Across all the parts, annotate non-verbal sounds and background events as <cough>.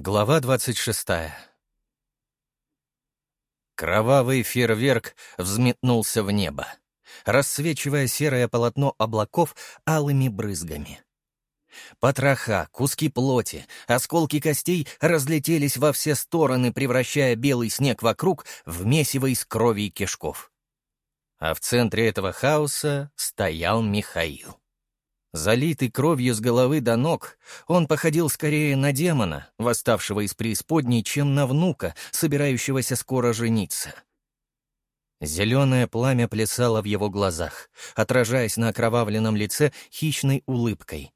Глава двадцать шестая. Кровавый фейерверк взметнулся в небо, рассвечивая серое полотно облаков алыми брызгами. Потроха, куски плоти, осколки костей разлетелись во все стороны, превращая белый снег вокруг в месиво из крови и кишков. А в центре этого хаоса стоял Михаил. Залитый кровью с головы до ног, он походил скорее на демона, восставшего из преисподней, чем на внука, собирающегося скоро жениться. Зеленое пламя плясало в его глазах, отражаясь на окровавленном лице хищной улыбкой.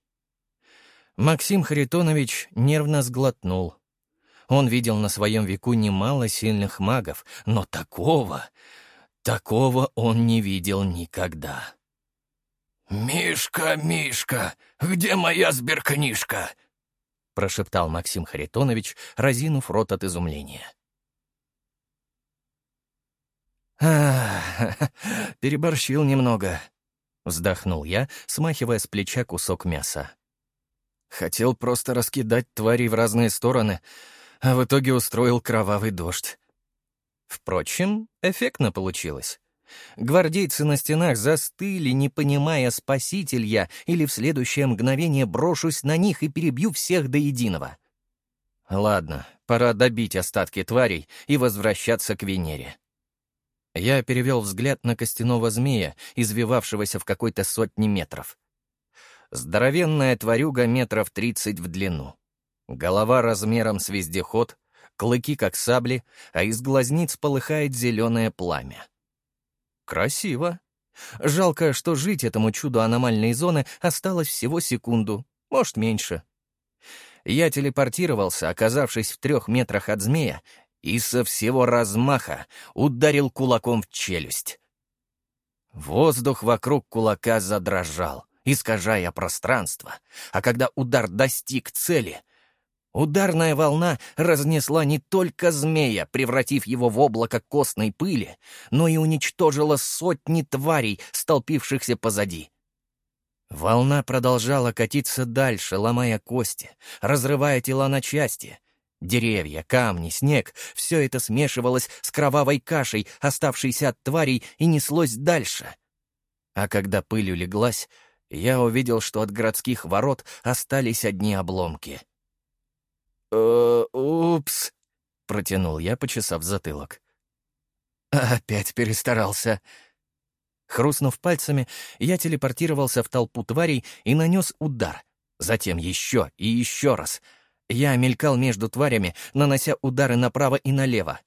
Максим Харитонович нервно сглотнул. Он видел на своем веку немало сильных магов, но такого, такого он не видел никогда. «Мишка, Мишка, где моя сберкнижка?» — прошептал Максим Харитонович, разинув рот от изумления. «Ах, <laughs> переборщил немного», — вздохнул я, смахивая с плеча кусок мяса. Хотел просто раскидать тварей в разные стороны, а в итоге устроил кровавый дождь. Впрочем, эффектно получилось. Гвардейцы на стенах застыли, не понимая, спаситель я или в следующее мгновение брошусь на них и перебью всех до единого. Ладно, пора добить остатки тварей и возвращаться к Венере. Я перевел взгляд на костяного змея, извивавшегося в какой-то сотни метров. Здоровенная тварюга метров тридцать в длину. Голова размером с вездеход, клыки как сабли, а из глазниц полыхает зеленое пламя. Красиво. Жалко, что жить этому чуду аномальной зоны осталось всего секунду, может, меньше. Я телепортировался, оказавшись в трех метрах от змея, и со всего размаха ударил кулаком в челюсть. Воздух вокруг кулака задрожал, искажая пространство, а когда удар достиг цели, Ударная волна разнесла не только змея, превратив его в облако костной пыли, но и уничтожила сотни тварей, столпившихся позади. Волна продолжала катиться дальше, ломая кости, разрывая тела на части. Деревья, камни, снег — все это смешивалось с кровавой кашей, оставшейся от тварей, и неслось дальше. А когда пыль улеглась, я увидел, что от городских ворот остались одни обломки — «Э, «Упс», — протянул я, почесав затылок. «Опять перестарался». Хрустнув пальцами, я телепортировался в толпу тварей и нанес удар. Затем еще и еще раз. Я мелькал между тварями, нанося удары направо и налево.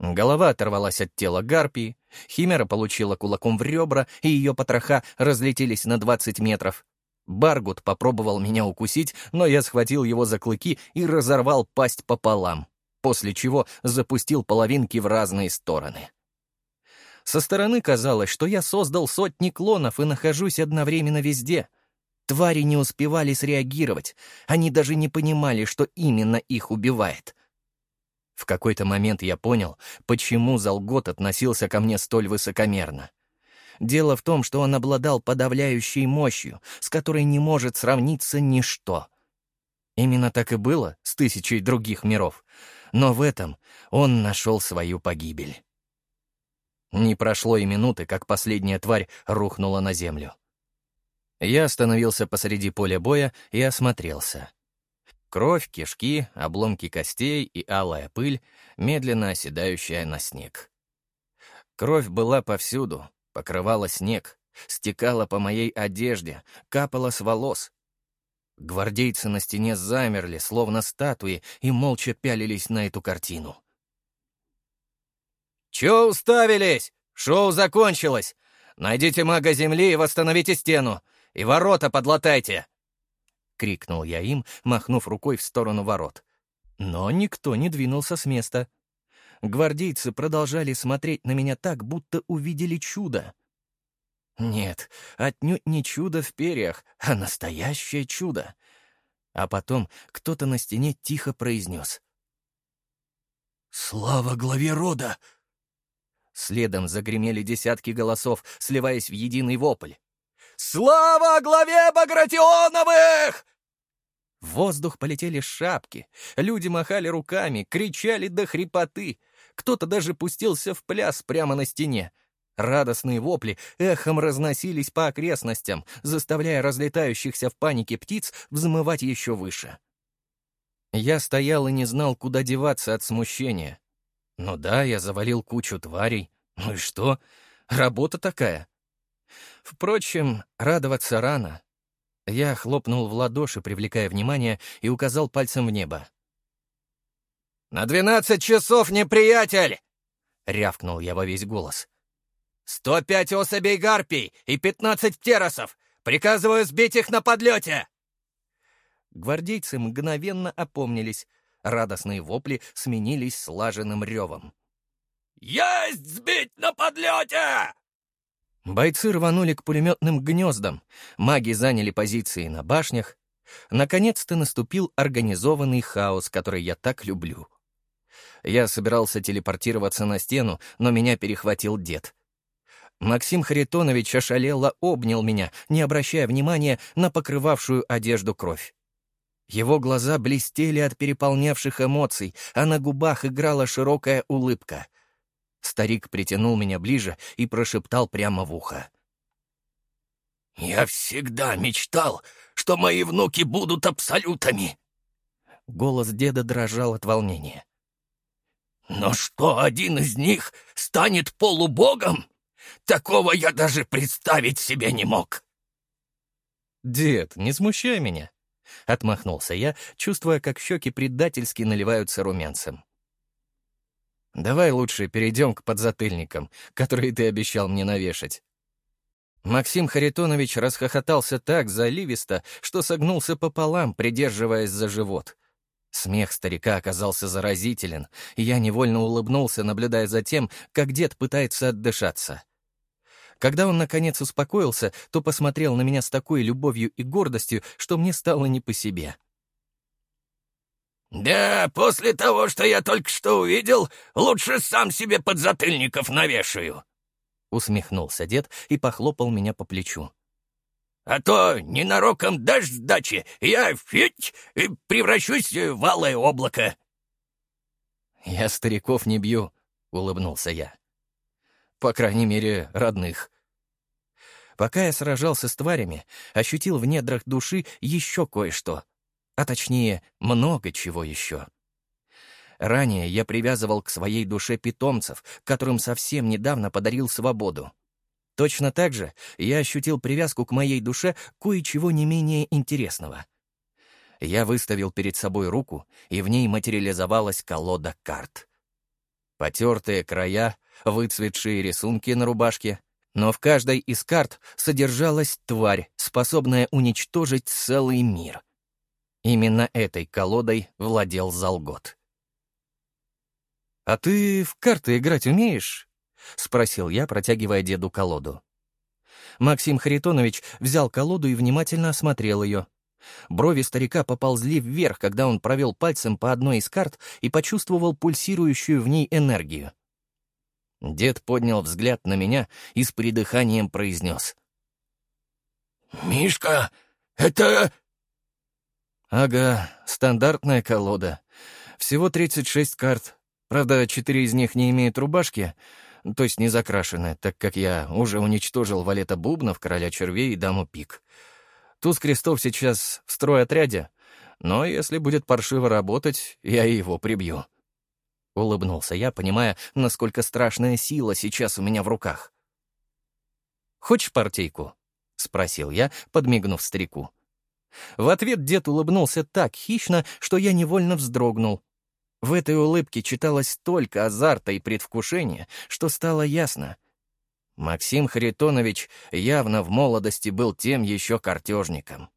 Голова оторвалась от тела гарпии, химера получила кулаком в ребра, и ее потроха разлетелись на 20 метров. Баргут попробовал меня укусить, но я схватил его за клыки и разорвал пасть пополам, после чего запустил половинки в разные стороны. Со стороны казалось, что я создал сотни клонов и нахожусь одновременно везде. Твари не успевали среагировать, они даже не понимали, что именно их убивает. В какой-то момент я понял, почему Залгот относился ко мне столь высокомерно. Дело в том, что он обладал подавляющей мощью, с которой не может сравниться ничто. Именно так и было с тысячей других миров, но в этом он нашел свою погибель. Не прошло и минуты, как последняя тварь рухнула на землю. Я остановился посреди поля боя и осмотрелся. Кровь, кишки, обломки костей и алая пыль, медленно оседающая на снег. Кровь была повсюду, покрывала снег, стекала по моей одежде, капала с волос. Гвардейцы на стене замерли, словно статуи, и молча пялились на эту картину. «Чё уставились? Шоу закончилось! Найдите мага земли и восстановите стену, и ворота подлатайте!» — крикнул я им, махнув рукой в сторону ворот. Но никто не двинулся с места гвардейцы продолжали смотреть на меня так, будто увидели чудо. Нет, отнюдь не чудо в перьях, а настоящее чудо. А потом кто-то на стене тихо произнес. «Слава главе рода!» Следом загремели десятки голосов, сливаясь в единый вопль. «Слава главе Багратионовых!» В воздух полетели шапки, люди махали руками, кричали до хрипоты. Кто-то даже пустился в пляс прямо на стене. Радостные вопли эхом разносились по окрестностям, заставляя разлетающихся в панике птиц взмывать еще выше. Я стоял и не знал, куда деваться от смущения. Ну да, я завалил кучу тварей. Ну и что? Работа такая. Впрочем, радоваться рано. Я хлопнул в ладоши, привлекая внимание, и указал пальцем в небо. «На двенадцать часов, неприятель!» — рявкнул я во весь голос. «Сто пять особей гарпий и пятнадцать птеросов! Приказываю сбить их на подлете!» Гвардейцы мгновенно опомнились. Радостные вопли сменились слаженным ревом. «Есть сбить на подлете!» Бойцы рванули к пулеметным гнездам, маги заняли позиции на башнях. Наконец-то наступил организованный хаос, который я так люблю. Я собирался телепортироваться на стену, но меня перехватил дед. Максим Харитонович ошалело обнял меня, не обращая внимания на покрывавшую одежду кровь. Его глаза блестели от переполнявших эмоций, а на губах играла широкая улыбка — Старик притянул меня ближе и прошептал прямо в ухо. «Я всегда мечтал, что мои внуки будут абсолютами!» Голос деда дрожал от волнения. «Но что один из них станет полубогом? Такого я даже представить себе не мог!» «Дед, не смущай меня!» — отмахнулся я, чувствуя, как щеки предательски наливаются румянцем. Давай лучше перейдем к подзатыльникам, которые ты обещал мне навешать». Максим Харитонович расхохотался так заливисто, что согнулся пополам, придерживаясь за живот. Смех старика оказался заразителен, и я невольно улыбнулся, наблюдая за тем, как дед пытается отдышаться. Когда он, наконец, успокоился, то посмотрел на меня с такой любовью и гордостью, что мне стало не по себе. — «Да, после того, что я только что увидел, лучше сам себе подзатыльников навешаю», — усмехнулся дед и похлопал меня по плечу. «А то ненароком дашь сдачи, я фить и превращусь в алое облако». «Я стариков не бью», — улыбнулся я. «По крайней мере, родных». Пока я сражался с тварями, ощутил в недрах души еще кое-что — а точнее, много чего еще. Ранее я привязывал к своей душе питомцев, которым совсем недавно подарил свободу. Точно так же я ощутил привязку к моей душе кое-чего не менее интересного. Я выставил перед собой руку, и в ней материализовалась колода карт. Потертые края, выцветшие рисунки на рубашке, но в каждой из карт содержалась тварь, способная уничтожить целый мир. Именно этой колодой владел Залгот. «А ты в карты играть умеешь?» — спросил я, протягивая деду колоду. Максим Харитонович взял колоду и внимательно осмотрел ее. Брови старика поползли вверх, когда он провел пальцем по одной из карт и почувствовал пульсирующую в ней энергию. Дед поднял взгляд на меня и с придыханием произнес. «Мишка, это «Ага, стандартная колода. Всего 36 карт. Правда, четыре из них не имеют рубашки, то есть не закрашены, так как я уже уничтожил валета бубнов, короля червей и даму пик. Туз крестов сейчас в стройотряде, но если будет паршиво работать, я его прибью». Улыбнулся я, понимая, насколько страшная сила сейчас у меня в руках. «Хочешь партийку?» — спросил я, подмигнув старику. В ответ дед улыбнулся так хищно, что я невольно вздрогнул. В этой улыбке читалось столько азарта и предвкушения, что стало ясно. Максим Харитонович явно в молодости был тем еще картежником.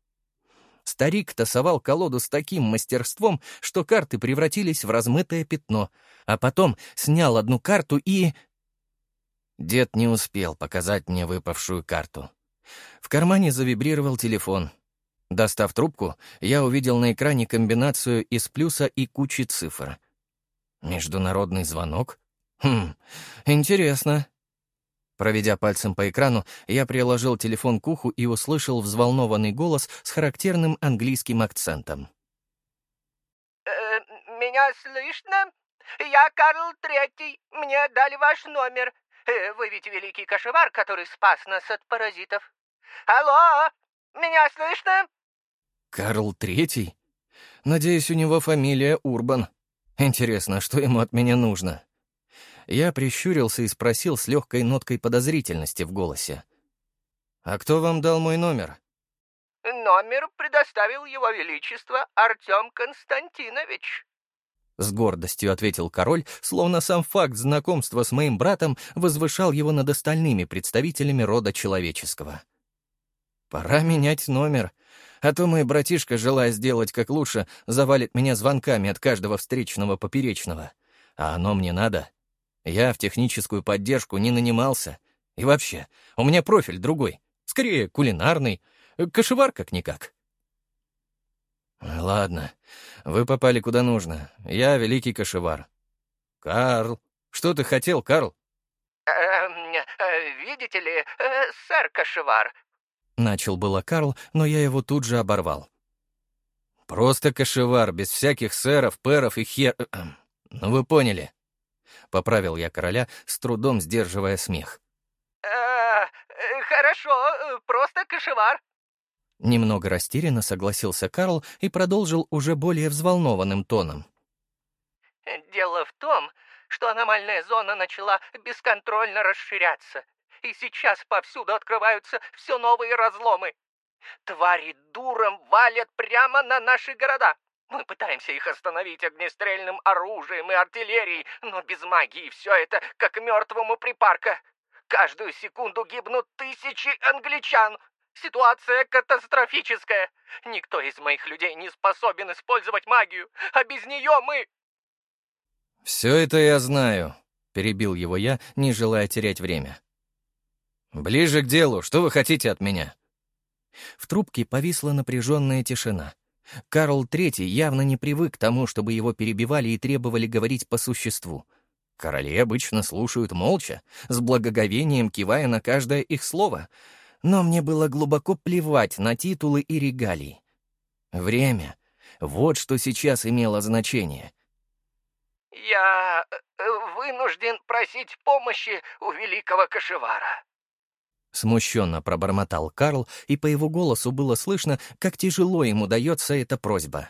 Старик тасовал колоду с таким мастерством, что карты превратились в размытое пятно, а потом снял одну карту и... Дед не успел показать мне выпавшую карту. В кармане завибрировал телефон — Достав трубку, я увидел на экране комбинацию из плюса и кучи цифр. Международный звонок? Хм, интересно. Проведя пальцем по экрану, я приложил телефон к уху и услышал взволнованный голос с характерным английским акцентом. Э, «Меня слышно? Я Карл Третий. Мне дали ваш номер. Э, вы ведь великий кошевар, который спас нас от паразитов. Алло, меня слышно?» «Карл Третий? Надеюсь, у него фамилия Урбан. Интересно, что ему от меня нужно?» Я прищурился и спросил с легкой ноткой подозрительности в голосе. «А кто вам дал мой номер?» «Номер предоставил его величество Артем Константинович». С гордостью ответил король, словно сам факт знакомства с моим братом возвышал его над остальными представителями рода человеческого. «Пора менять номер, а то мой братишка, желая сделать как лучше, завалит меня звонками от каждого встречного поперечного. А оно мне надо?» Я в техническую поддержку не нанимался. И вообще, у меня профиль другой. Скорее, кулинарный. Кошевар как-никак. Ладно, вы попали куда нужно. Я великий кошевар. Карл, что ты хотел, Карл? Эм, э, видите ли, э, сэр кошевар. Начал было Карл, но я его тут же оборвал. Просто кошевар, без всяких сэров, пэров и хер... Ну, вы поняли. — поправил я короля, с трудом сдерживая смех. «Э, «Хорошо, просто кошевар». Немного растерянно согласился Карл и продолжил уже более взволнованным тоном. «Дело в том, что аномальная зона начала бесконтрольно расширяться, и сейчас повсюду открываются все новые разломы. Твари дуром валят прямо на наши города. Мы пытаемся их остановить огнестрельным оружием и артиллерией, но без магии все это как мертвому припарка. Каждую секунду гибнут тысячи англичан. Ситуация катастрофическая. Никто из моих людей не способен использовать магию, а без нее мы... «Все это я знаю», — перебил его я, не желая терять время. «Ближе к делу. Что вы хотите от меня?» В трубке повисла напряженная тишина. Карл III явно не привык к тому, чтобы его перебивали и требовали говорить по существу. Короли обычно слушают молча, с благоговением кивая на каждое их слово. Но мне было глубоко плевать на титулы и регалии. Время — вот что сейчас имело значение. «Я э, вынужден просить помощи у великого кошевара», Смущенно пробормотал Карл, и по его голосу было слышно, как тяжело ему дается эта просьба.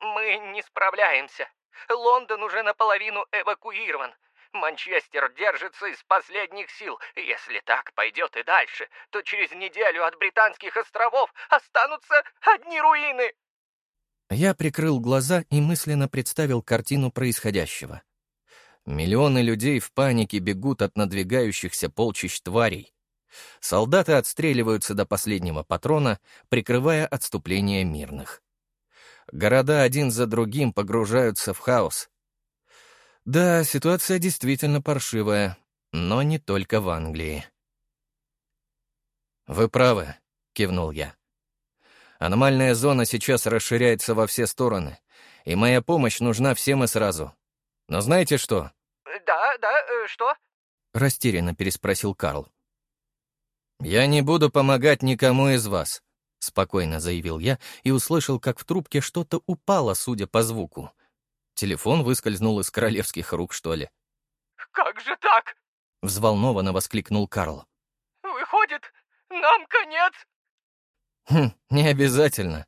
«Мы не справляемся. Лондон уже наполовину эвакуирован. Манчестер держится из последних сил. Если так пойдет и дальше, то через неделю от Британских островов останутся одни руины». Я прикрыл глаза и мысленно представил картину происходящего. Миллионы людей в панике бегут от надвигающихся полчищ тварей. Солдаты отстреливаются до последнего патрона, прикрывая отступление мирных. Города один за другим погружаются в хаос. Да, ситуация действительно паршивая, но не только в Англии. «Вы правы», — кивнул я. «Аномальная зона сейчас расширяется во все стороны, и моя помощь нужна всем и сразу. Но знаете что?» «Да, да, э, что?» — растерянно переспросил Карл. «Я не буду помогать никому из вас», — спокойно заявил я и услышал, как в трубке что-то упало, судя по звуку. Телефон выскользнул из королевских рук, что ли. «Как же так?» — взволнованно воскликнул Карл. «Выходит, нам конец?» «Хм, не обязательно».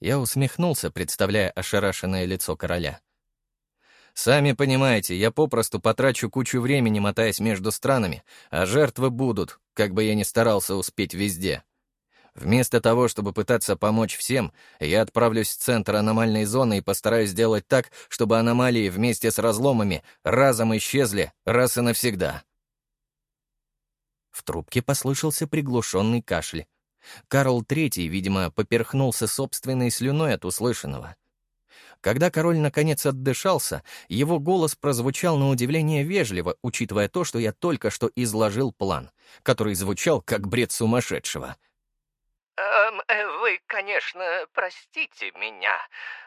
Я усмехнулся, представляя ошарашенное лицо короля. Сами понимаете, я попросту потрачу кучу времени, мотаясь между странами, а жертвы будут, как бы я ни старался успеть везде. Вместо того, чтобы пытаться помочь всем, я отправлюсь в центр аномальной зоны и постараюсь сделать так, чтобы аномалии вместе с разломами разом исчезли раз и навсегда. В трубке послышался приглушенный кашель. Карл Третий, видимо, поперхнулся собственной слюной от услышанного — когда король наконец отдышался, его голос прозвучал на удивление вежливо, учитывая то, что я только что изложил план, который звучал как бред сумасшедшего. «Эм, э, вы, конечно, простите меня,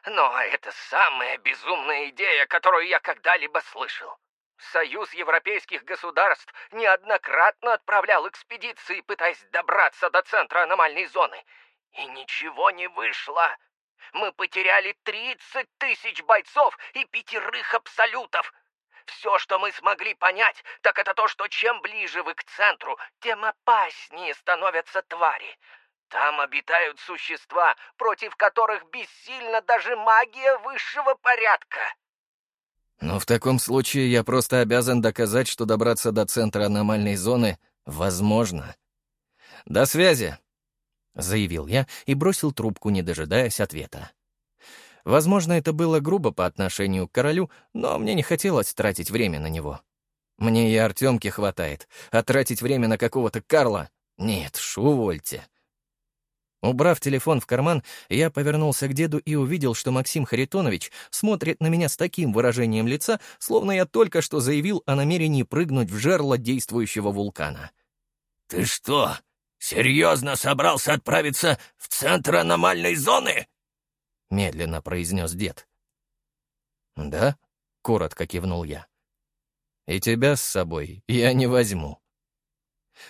но это самая безумная идея, которую я когда-либо слышал. Союз европейских государств неоднократно отправлял экспедиции, пытаясь добраться до центра аномальной зоны. И ничего не вышло. Мы потеряли 30 тысяч бойцов и пятерых абсолютов. Все, что мы смогли понять, так это то, что чем ближе вы к центру, тем опаснее становятся твари. Там обитают существа, против которых бессильна даже магия высшего порядка. Но в таком случае я просто обязан доказать, что добраться до центра аномальной зоны возможно. «До связи!» — заявил я и бросил трубку, не дожидаясь ответа. Возможно, это было грубо по отношению к королю, но мне не хотелось тратить время на него. Мне и Артемки хватает, а тратить время на какого-то Карла — нет, шу увольте. Убрав телефон в карман, я повернулся к деду и увидел, что Максим Харитонович смотрит на меня с таким выражением лица, словно я только что заявил о намерении прыгнуть в жерло действующего вулкана. «Ты что, серьезно собрался отправиться в центр аномальной зоны?» — медленно произнес дед. «Да?» — коротко кивнул я. «И тебя с собой я не возьму».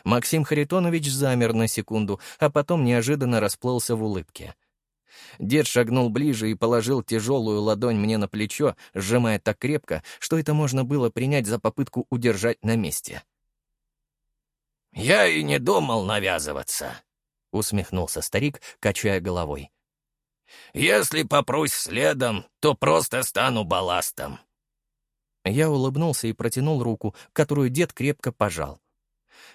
Максим Харитонович замер на секунду, а потом неожиданно расплылся в улыбке. Дед шагнул ближе и положил тяжелую ладонь мне на плечо, сжимая так крепко, что это можно было принять за попытку удержать на месте. «Я и не думал навязываться», — усмехнулся старик, качая головой. «Если попрусь следом, то просто стану балластом». Я улыбнулся и протянул руку, которую дед крепко пожал.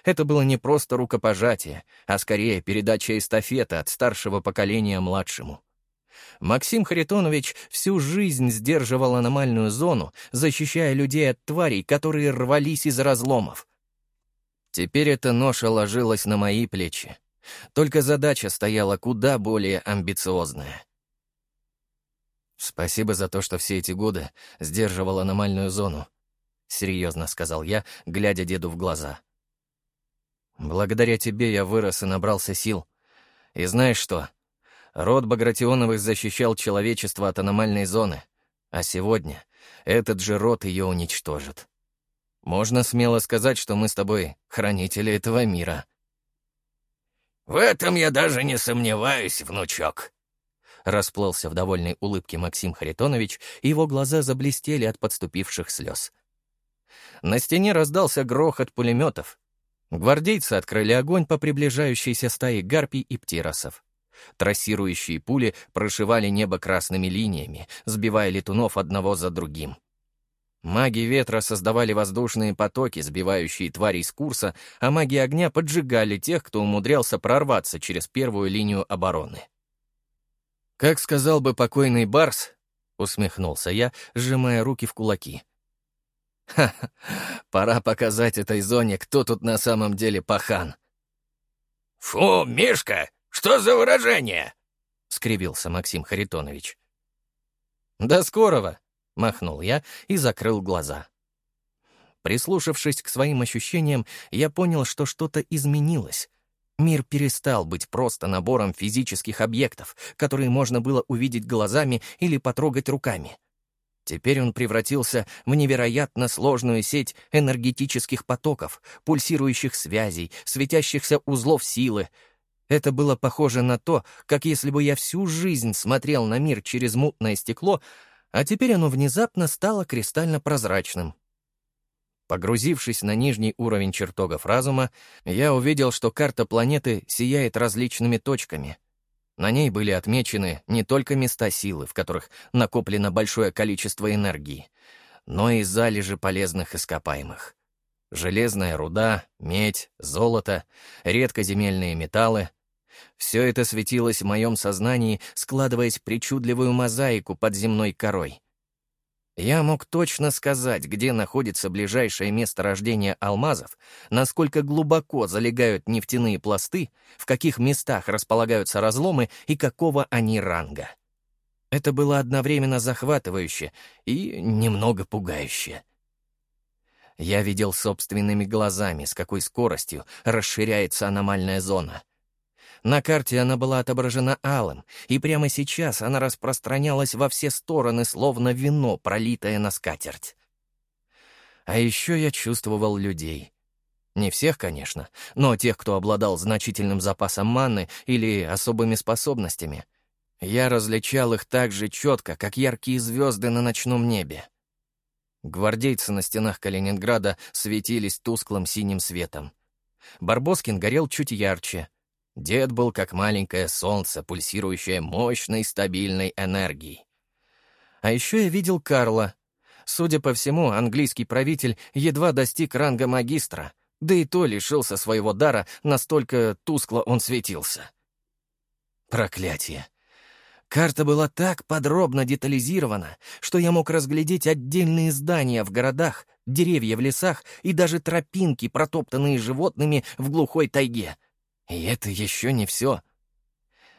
Это было не просто рукопожатие, а скорее передача эстафеты от старшего поколения младшему. Максим Харитонович всю жизнь сдерживал аномальную зону, защищая людей от тварей, которые рвались из разломов. Теперь эта ноша ложилась на мои плечи. Только задача стояла куда более амбициозная. «Спасибо за то, что все эти годы сдерживал аномальную зону», — серьезно сказал я, глядя деду в глаза. Благодаря тебе я вырос и набрался сил. И знаешь что? Род Багратионовых защищал человечество от аномальной зоны, а сегодня этот же род ее уничтожит. Можно смело сказать, что мы с тобой хранители этого мира. «В этом я даже не сомневаюсь, внучок», Расплылся в довольной улыбке Максим Харитонович, и его глаза заблестели от подступивших слез. На стене раздался грохот пулеметов, Гвардейцы открыли огонь по приближающейся стае гарпий и птиросов. Трассирующие пули прошивали небо красными линиями, сбивая летунов одного за другим. Маги ветра создавали воздушные потоки, сбивающие тварей с курса, а маги огня поджигали тех, кто умудрялся прорваться через первую линию обороны. «Как сказал бы покойный Барс», — усмехнулся я, сжимая руки в кулаки — Ха, ха пора показать этой зоне, кто тут на самом деле пахан. «Фу, Мишка, что за выражение?» — скривился Максим Харитонович. «До скорого!» — махнул я и закрыл глаза. Прислушавшись к своим ощущениям, я понял, что что-то изменилось. Мир перестал быть просто набором физических объектов, которые можно было увидеть глазами или потрогать руками. Теперь он превратился в невероятно сложную сеть энергетических потоков, пульсирующих связей, светящихся узлов силы. Это было похоже на то, как если бы я всю жизнь смотрел на мир через мутное стекло, а теперь оно внезапно стало кристально прозрачным. Погрузившись на нижний уровень чертогов разума, я увидел, что карта планеты сияет различными точками — на ней были отмечены не только места силы, в которых накоплено большое количество энергии, но и залежи полезных ископаемых. Железная руда, медь, золото, редкоземельные металлы — все это светилось в моем сознании, складываясь причудливую мозаику под земной корой. Я мог точно сказать, где находится ближайшее место рождения алмазов, насколько глубоко залегают нефтяные пласты, в каких местах располагаются разломы и какого они ранга. Это было одновременно захватывающе и немного пугающе. Я видел собственными глазами, с какой скоростью расширяется аномальная зона — на карте она была отображена алым, и прямо сейчас она распространялась во все стороны, словно вино, пролитое на скатерть. А еще я чувствовал людей. Не всех, конечно, но тех, кто обладал значительным запасом маны или особыми способностями. Я различал их так же четко, как яркие звезды на ночном небе. Гвардейцы на стенах Калининграда светились тусклым синим светом. Барбоскин горел чуть ярче. Дед был как маленькое солнце, пульсирующее мощной стабильной энергией. А еще я видел Карла. Судя по всему, английский правитель едва достиг ранга магистра, да и то лишился своего дара, настолько тускло он светился. Проклятие. Карта была так подробно детализирована, что я мог разглядеть отдельные здания в городах, деревья в лесах и даже тропинки, протоптанные животными в глухой тайге. И это еще не все.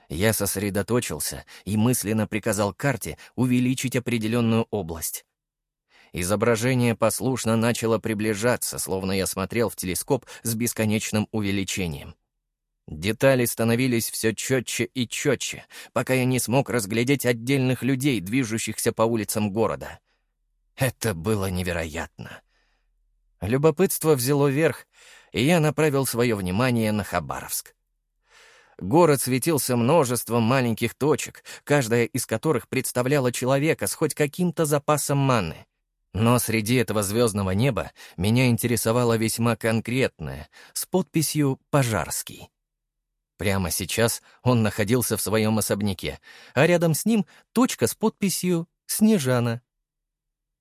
Я сосредоточился и мысленно приказал карте увеличить определенную область. Изображение послушно начало приближаться, словно я смотрел в телескоп с бесконечным увеличением. Детали становились все четче и четче, пока я не смог разглядеть отдельных людей, движущихся по улицам города. Это было невероятно. Любопытство взяло верх, и я направил свое внимание на Хабаровск. Город светился множеством маленьких точек, каждая из которых представляла человека с хоть каким-то запасом маны. Но среди этого звездного неба меня интересовало весьма конкретное, с подписью «Пожарский». Прямо сейчас он находился в своем особняке, а рядом с ним точка с подписью «Снежана».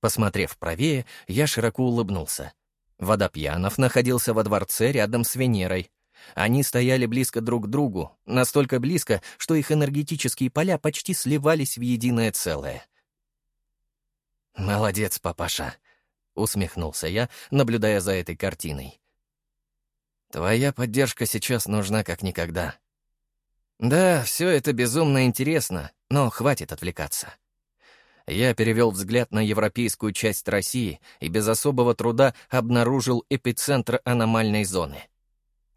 Посмотрев правее, я широко улыбнулся. Водопьянов находился во дворце рядом с Венерой. Они стояли близко друг к другу, настолько близко, что их энергетические поля почти сливались в единое целое. «Молодец, папаша», — усмехнулся я, наблюдая за этой картиной. Твоя поддержка сейчас нужна как никогда. Да, все это безумно интересно, но хватит отвлекаться. Я перевел взгляд на европейскую часть России и без особого труда обнаружил эпицентр аномальной зоны.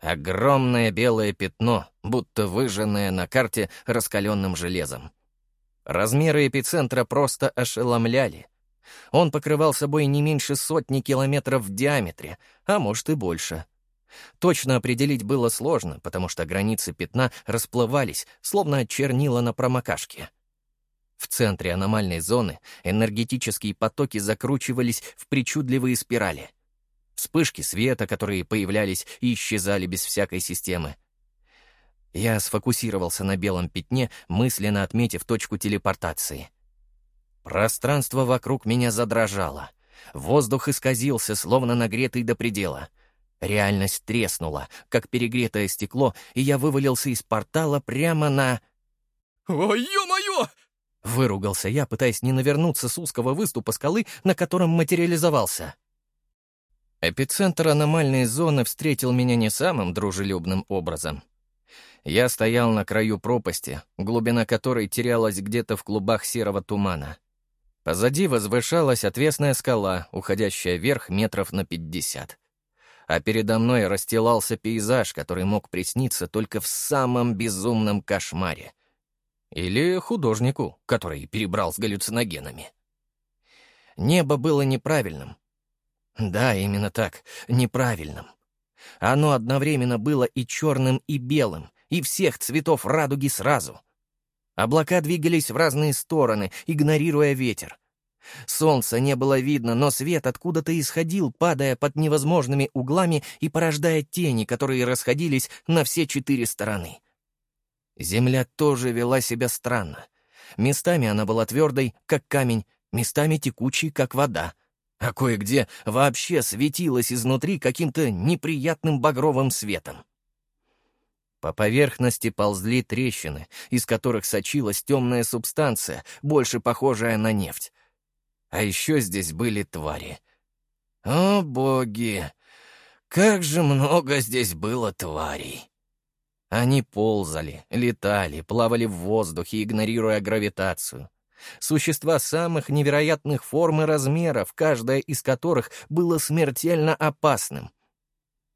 Огромное белое пятно, будто выжженное на карте раскаленным железом. Размеры эпицентра просто ошеломляли. Он покрывал собой не меньше сотни километров в диаметре, а может и больше — Точно определить было сложно, потому что границы пятна расплывались, словно чернила на промокашке. В центре аномальной зоны энергетические потоки закручивались в причудливые спирали. Вспышки света, которые появлялись и исчезали без всякой системы. Я сфокусировался на белом пятне, мысленно отметив точку телепортации. Пространство вокруг меня задрожало. Воздух исказился, словно нагретый до предела — Реальность треснула, как перегретое стекло, и я вывалился из портала прямо на... «Ой, ё-моё!» Выругался я, пытаясь не навернуться с узкого выступа скалы, на котором материализовался. Эпицентр аномальной зоны встретил меня не самым дружелюбным образом. Я стоял на краю пропасти, глубина которой терялась где-то в клубах серого тумана. Позади возвышалась отвесная скала, уходящая вверх метров на пятьдесят а передо мной расстилался пейзаж, который мог присниться только в самом безумном кошмаре. Или художнику, который перебрал с галлюциногенами. Небо было неправильным. Да, именно так, неправильным. Оно одновременно было и черным, и белым, и всех цветов радуги сразу. Облака двигались в разные стороны, игнорируя ветер. Солнца не было видно, но свет откуда-то исходил, падая под невозможными углами и порождая тени, которые расходились на все четыре стороны. Земля тоже вела себя странно. Местами она была твердой, как камень, местами текучей, как вода, а кое-где вообще светилась изнутри каким-то неприятным багровым светом. По поверхности ползли трещины, из которых сочилась темная субстанция, больше похожая на нефть. А еще здесь были твари. О, боги! Как же много здесь было тварей! Они ползали, летали, плавали в воздухе, игнорируя гравитацию. Существа самых невероятных форм и размеров, каждая из которых было смертельно опасным.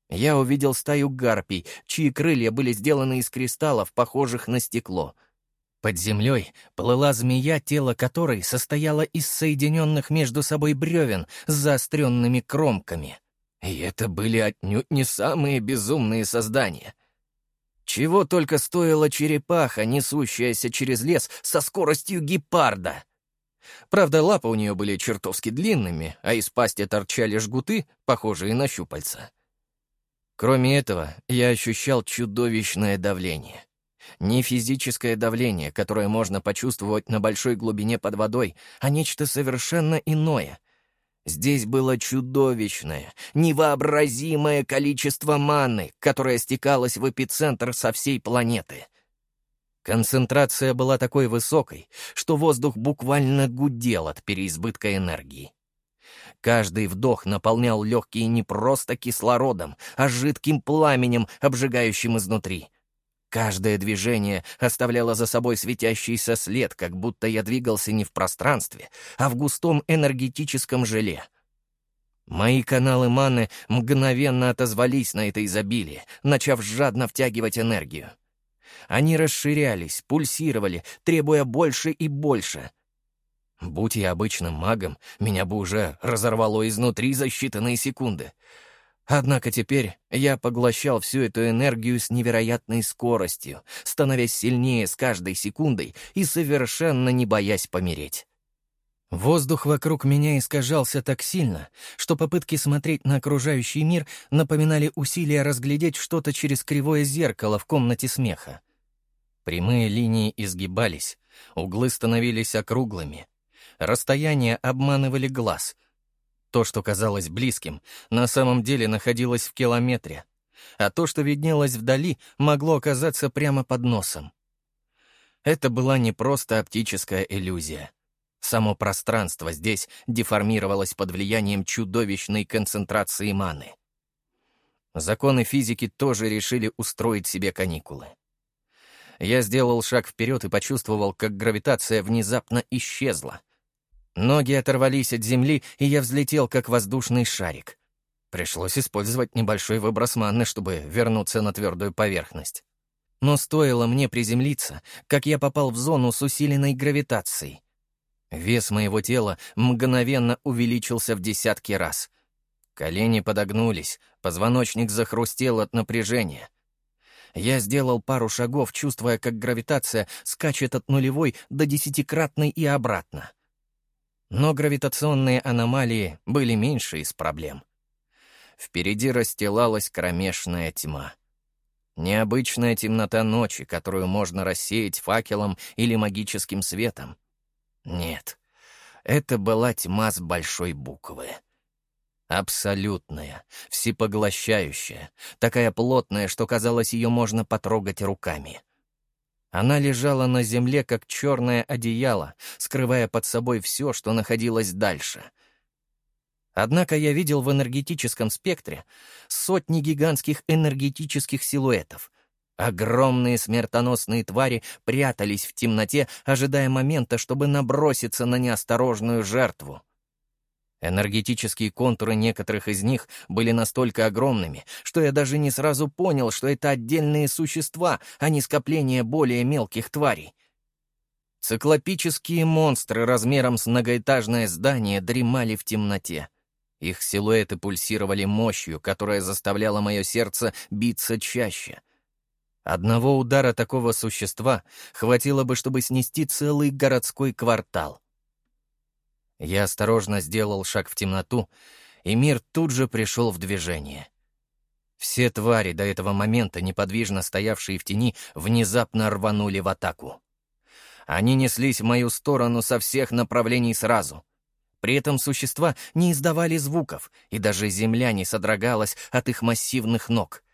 Я увидел стаю гарпий, чьи крылья были сделаны из кристаллов, похожих на стекло. Под землей плыла змея, тело которой состояло из соединенных между собой бревен с заостренными кромками. И это были отнюдь не самые безумные создания. Чего только стоила черепаха, несущаяся через лес со скоростью гепарда. Правда, лапы у нее были чертовски длинными, а из пасти торчали жгуты, похожие на щупальца. Кроме этого, я ощущал чудовищное давление. Не физическое давление, которое можно почувствовать на большой глубине под водой, а нечто совершенно иное. Здесь было чудовищное, невообразимое количество маны, которое стекалось в эпицентр со всей планеты. Концентрация была такой высокой, что воздух буквально гудел от переизбытка энергии. Каждый вдох наполнял легкие не просто кислородом, а жидким пламенем, обжигающим изнутри. Каждое движение оставляло за собой светящийся след, как будто я двигался не в пространстве, а в густом энергетическом желе. Мои каналы маны мгновенно отозвались на это изобилие, начав жадно втягивать энергию. Они расширялись, пульсировали, требуя больше и больше. Будь я обычным магом, меня бы уже разорвало изнутри за считанные секунды. Однако теперь я поглощал всю эту энергию с невероятной скоростью, становясь сильнее с каждой секундой и совершенно не боясь помереть. Воздух вокруг меня искажался так сильно, что попытки смотреть на окружающий мир напоминали усилия разглядеть что-то через кривое зеркало в комнате смеха. Прямые линии изгибались, углы становились округлыми, расстояния обманывали глаз. То, что казалось близким, на самом деле находилось в километре, а то, что виднелось вдали, могло оказаться прямо под носом. Это была не просто оптическая иллюзия. Само пространство здесь деформировалось под влиянием чудовищной концентрации маны. Законы физики тоже решили устроить себе каникулы. Я сделал шаг вперед и почувствовал, как гравитация внезапно исчезла. Ноги оторвались от земли, и я взлетел, как воздушный шарик. Пришлось использовать небольшой выброс манны, чтобы вернуться на твердую поверхность. Но стоило мне приземлиться, как я попал в зону с усиленной гравитацией. Вес моего тела мгновенно увеличился в десятки раз. Колени подогнулись, позвоночник захрустел от напряжения — я сделал пару шагов, чувствуя, как гравитация скачет от нулевой до десятикратной и обратно. Но гравитационные аномалии были меньше из проблем. Впереди расстилалась кромешная тьма. Необычная темнота ночи, которую можно рассеять факелом или магическим светом. Нет, это была тьма с большой буквы. Абсолютная, всепоглощающая, такая плотная, что казалось, ее можно потрогать руками. Она лежала на земле, как черное одеяло, скрывая под собой все, что находилось дальше. Однако я видел в энергетическом спектре сотни гигантских энергетических силуэтов. Огромные смертоносные твари прятались в темноте, ожидая момента, чтобы наброситься на неосторожную жертву. Энергетические контуры некоторых из них были настолько огромными, что я даже не сразу понял, что это отдельные существа, а не скопление более мелких тварей. Циклопические монстры размером с многоэтажное здание дремали в темноте. Их силуэты пульсировали мощью, которая заставляла мое сердце биться чаще. Одного удара такого существа хватило бы, чтобы снести целый городской квартал. Я осторожно сделал шаг в темноту, и мир тут же пришел в движение. Все твари, до этого момента неподвижно стоявшие в тени, внезапно рванули в атаку. Они неслись в мою сторону со всех направлений сразу. При этом существа не издавали звуков, и даже земля не содрогалась от их массивных ног.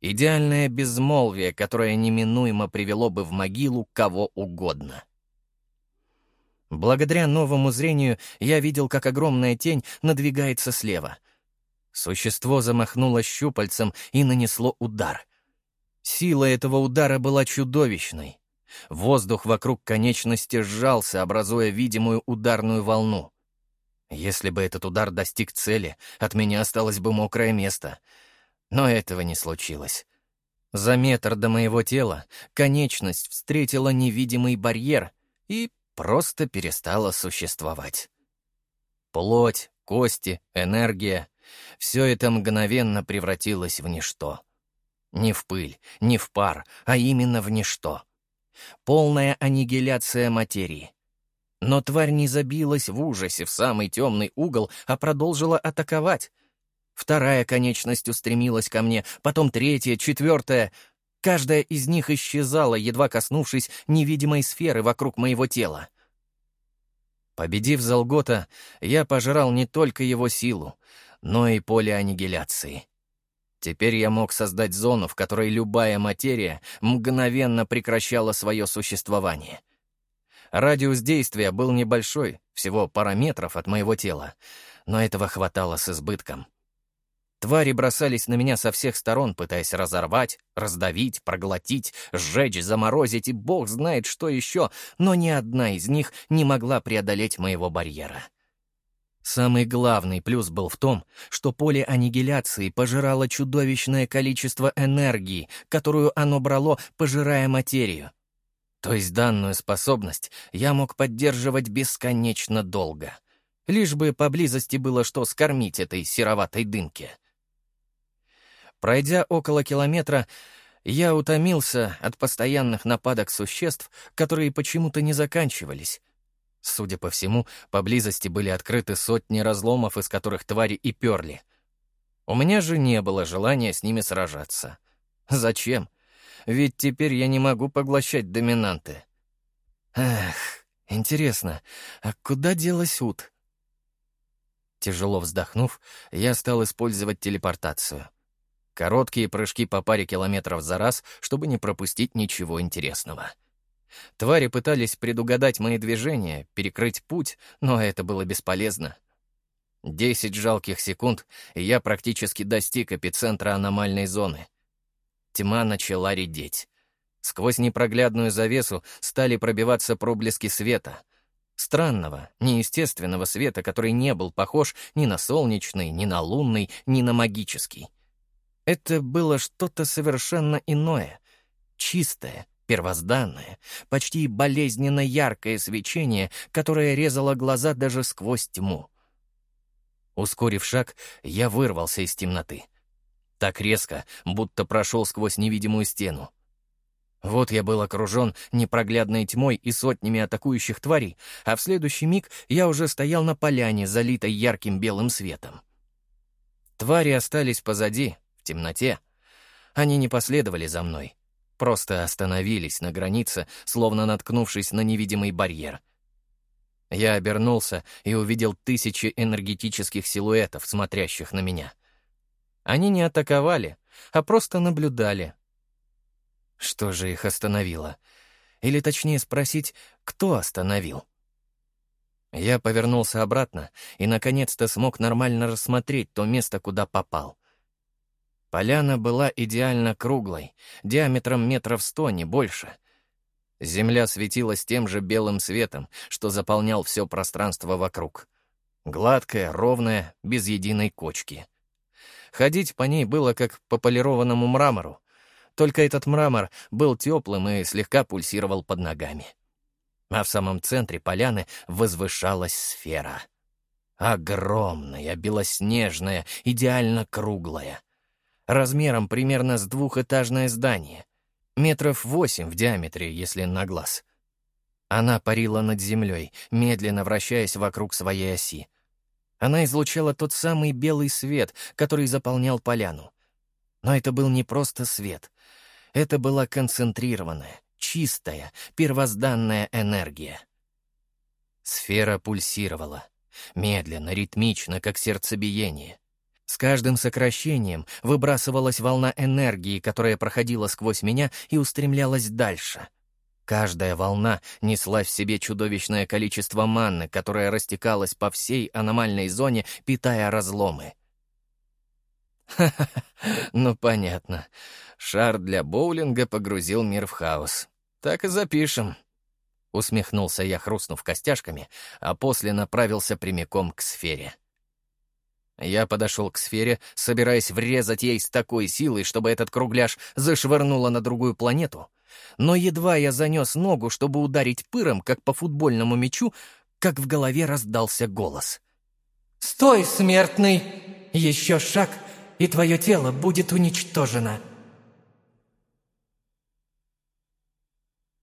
Идеальное безмолвие, которое неминуемо привело бы в могилу кого угодно. Благодаря новому зрению я видел, как огромная тень надвигается слева. Существо замахнуло щупальцем и нанесло удар. Сила этого удара была чудовищной. Воздух вокруг конечности сжался, образуя видимую ударную волну. Если бы этот удар достиг цели, от меня осталось бы мокрое место. Но этого не случилось. За метр до моего тела конечность встретила невидимый барьер и просто перестала существовать. Плоть, кости, энергия — все это мгновенно превратилось в ничто. Не в пыль, не в пар, а именно в ничто. Полная аннигиляция материи. Но тварь не забилась в ужасе в самый темный угол, а продолжила атаковать. Вторая конечность устремилась ко мне, потом третья, четвертая. Каждая из них исчезала, едва коснувшись невидимой сферы вокруг моего тела. Победив Залгота, я пожрал не только его силу, но и поле аннигиляции. Теперь я мог создать зону, в которой любая материя мгновенно прекращала свое существование. Радиус действия был небольшой, всего пара метров от моего тела, но этого хватало с избытком. Твари бросались на меня со всех сторон, пытаясь разорвать, раздавить, проглотить, сжечь, заморозить и бог знает что еще, но ни одна из них не могла преодолеть моего барьера. Самый главный плюс был в том, что поле аннигиляции пожирало чудовищное количество энергии, которую оно брало, пожирая материю. То есть данную способность я мог поддерживать бесконечно долго. Лишь бы поблизости было что скормить этой сероватой дымке. Пройдя около километра, я утомился от постоянных нападок существ, которые почему-то не заканчивались. Судя по всему, поблизости были открыты сотни разломов, из которых твари и перли. У меня же не было желания с ними сражаться. Зачем? Ведь теперь я не могу поглощать доминанты. Эх, интересно, а куда делась Ут? Тяжело вздохнув, я стал использовать телепортацию. Короткие прыжки по паре километров за раз, чтобы не пропустить ничего интересного. Твари пытались предугадать мои движения, перекрыть путь, но это было бесполезно. Десять жалких секунд, и я практически достиг эпицентра аномальной зоны. Тьма начала редеть. Сквозь непроглядную завесу стали пробиваться проблески света. Странного, неестественного света, который не был похож ни на солнечный, ни на лунный, ни на магический. Это было что-то совершенно иное, чистое, первозданное, почти болезненно яркое свечение, которое резало глаза даже сквозь тьму. Ускорив шаг, я вырвался из темноты. Так резко, будто прошел сквозь невидимую стену. Вот я был окружен непроглядной тьмой и сотнями атакующих тварей, а в следующий миг я уже стоял на поляне, залитой ярким белым светом. Твари остались позади, темноте. Они не последовали за мной, просто остановились на границе, словно наткнувшись на невидимый барьер. Я обернулся и увидел тысячи энергетических силуэтов, смотрящих на меня. Они не атаковали, а просто наблюдали. Что же их остановило? Или точнее спросить, кто остановил? Я повернулся обратно и наконец-то смог нормально рассмотреть то место, куда попал. Поляна была идеально круглой, диаметром метров сто, не больше. Земля светилась тем же белым светом, что заполнял все пространство вокруг. Гладкая, ровная, без единой кочки. Ходить по ней было как по полированному мрамору, только этот мрамор был теплым и слегка пульсировал под ногами. А в самом центре поляны возвышалась сфера. Огромная, белоснежная, идеально круглая размером примерно с двухэтажное здание, метров восемь в диаметре, если на глаз. Она парила над землей, медленно вращаясь вокруг своей оси. Она излучала тот самый белый свет, который заполнял поляну. Но это был не просто свет. Это была концентрированная, чистая, первозданная энергия. Сфера пульсировала. Медленно, ритмично, как сердцебиение. С каждым сокращением выбрасывалась волна энергии, которая проходила сквозь меня и устремлялась дальше. Каждая волна несла в себе чудовищное количество манны, которое растекалось по всей аномальной зоне, питая разломы. Ха-ха, ну понятно. Шар для боулинга погрузил мир в хаос. Так и запишем. Усмехнулся я, хрустнув костяшками, а после направился прямиком к сфере. Я подошел к сфере, собираясь врезать ей с такой силой, чтобы этот кругляш зашвырнуло на другую планету. Но едва я занес ногу, чтобы ударить пыром, как по футбольному мячу, как в голове раздался голос. «Стой, смертный! Еще шаг, и твое тело будет уничтожено!»